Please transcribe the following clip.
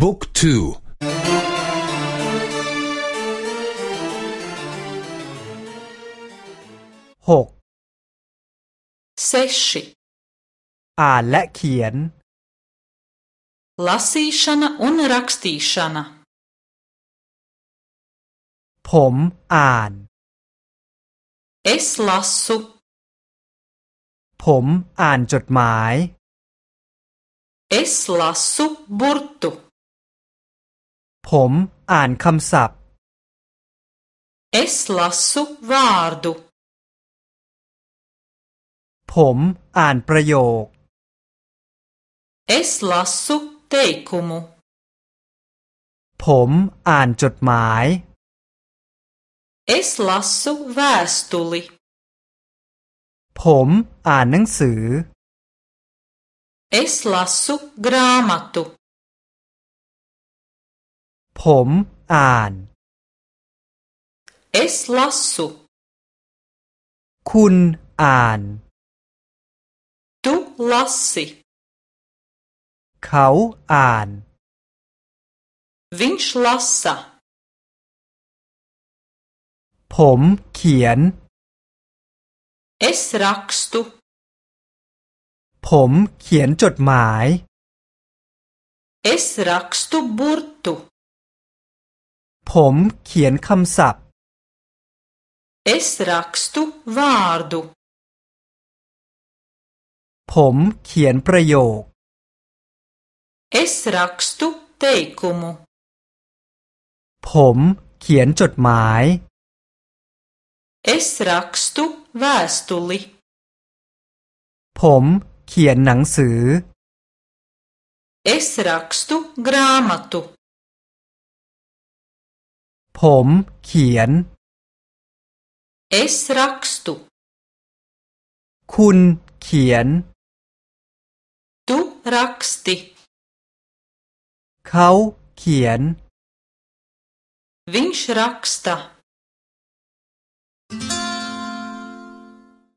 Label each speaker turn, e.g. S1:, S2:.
S1: บุกทูหกเซชิอ่านและเขียน
S2: ลาซีชานาอุนรักสตีชานาผมอ่านเอสลาสุผ
S1: มอ่านจดหมาย
S2: เอสลาสุบุรตุ
S1: ผมอ่านคำศัพท์
S2: Es lasu vārdu
S1: ผมอ่านประโยค
S2: Es lasu teikumu
S1: ผมอ่านจดหมาย
S2: Es lasu vēstuli
S1: ผมอ่านหนังสือ
S2: Es lasu grāmatu ผมอ่าน Es lasu คุณอ่าน Tu lasi
S1: เขาอ่าน
S2: Viņš lasa
S1: ผมเขียน
S2: Es rakstu
S1: ผมเขียนจดหมาย
S2: Es rakstu burtu
S1: ผมเขียนคำศัพท์
S2: Es rakstu vārdu
S1: ผมเขียนประโยค
S2: Es rakstu teikumu
S1: ผมเขียนจดหมาย
S2: Es rakstu vēstuli
S1: ผมเขียนหนังสือ
S2: Es rakstu grāmatu
S1: ผมเขียน
S2: Es rakstu
S1: คุณเขียน
S2: Du raksti
S1: เขาเขียน
S2: Viņš raksta